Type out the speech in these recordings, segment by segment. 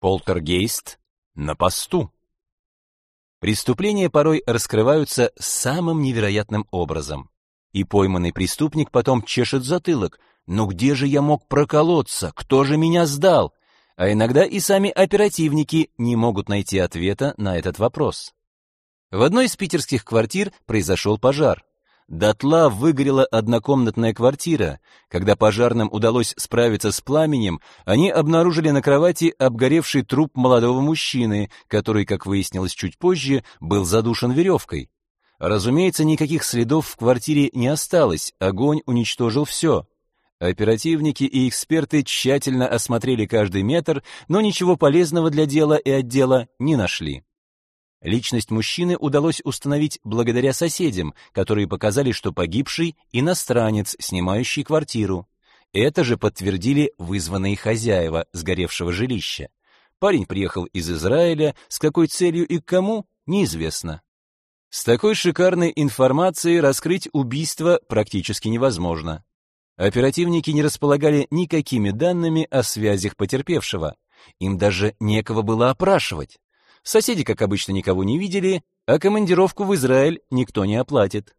Полтергейст на посту. Преступления порой раскрываются самым невероятным образом. И пойманный преступник потом чешет затылок. «Ну где же я мог проколоться? Кто же меня сдал?» А иногда и сами оперативники не могут найти ответа на этот вопрос. В одной из питерских квартир произошел пожар. Дотла выгорела однокомнатная квартира. Когда пожарным удалось справиться с пламенем, они обнаружили на кровати обгоревший труп молодого мужчины, который, как выяснилось чуть позже, был задушен веревкой. Разумеется, никаких следов в квартире не осталось, огонь уничтожил все. Оперативники и эксперты тщательно осмотрели каждый метр, но ничего полезного для дела и отдела не нашли. Личность мужчины удалось установить благодаря соседям, которые показали, что погибший иностранец, снимающий квартиру. Это же подтвердили вызванные хозяева сгоревшего жилища. Парень приехал из Израиля, с какой целью и к кому неизвестно. С такой шикарной информацией раскрыть убийство практически невозможно. Оперативники не располагали никакими данными о связях потерпевшего. Им даже некого было опрашивать. Соседи, как обычно, никого не видели, а командировку в Израиль никто не оплатит.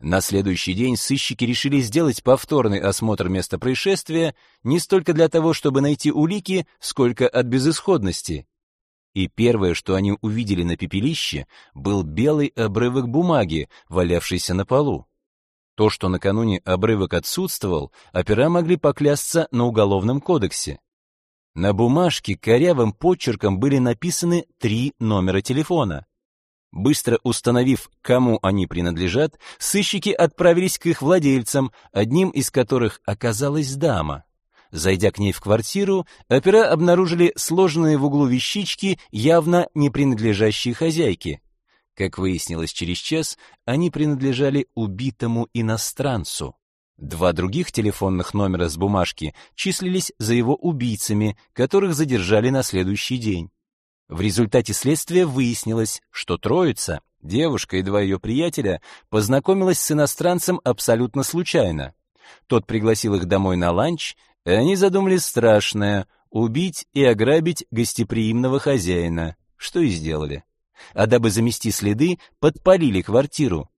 На следующий день сыщики решили сделать повторный осмотр места происшествия не столько для того, чтобы найти улики, сколько от безысходности. И первое, что они увидели на пепелище, был белый обрывок бумаги, валявшийся на полу. То, что накануне обрывок отсутствовал, опера могли поклясться на уголовном кодексе. На бумажке корявым почерком были написаны три номера телефона. Быстро установив, кому они принадлежат, сыщики отправились к их владельцам, одним из которых оказалась дама. Зайдя к ней в квартиру, опера обнаружили сложенные в углу вещички, явно не принадлежащие хозяйке. Как выяснилось через час, они принадлежали убитому иностранцу. Два других телефонных номера с бумажки числились за его убийцами, которых задержали на следующий день. В результате следствия выяснилось, что троица, девушка и два ее приятеля, познакомилась с иностранцем абсолютно случайно. Тот пригласил их домой на ланч, и они задумали страшное — убить и ограбить гостеприимного хозяина, что и сделали. А дабы замести следы, подпалили квартиру,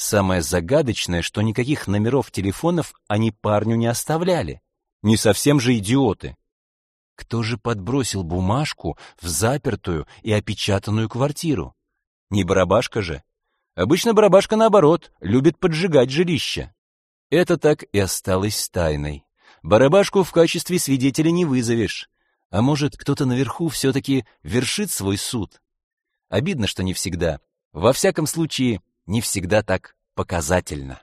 Самое загадочное, что никаких номеров телефонов они парню не оставляли. Не совсем же идиоты. Кто же подбросил бумажку в запертую и опечатанную квартиру? Не барабашка же. Обычно барабашка, наоборот, любит поджигать жилище. Это так и осталось тайной. Барабашку в качестве свидетеля не вызовешь. А может, кто-то наверху все-таки вершит свой суд? Обидно, что не всегда. Во всяком случае, не всегда так показательно.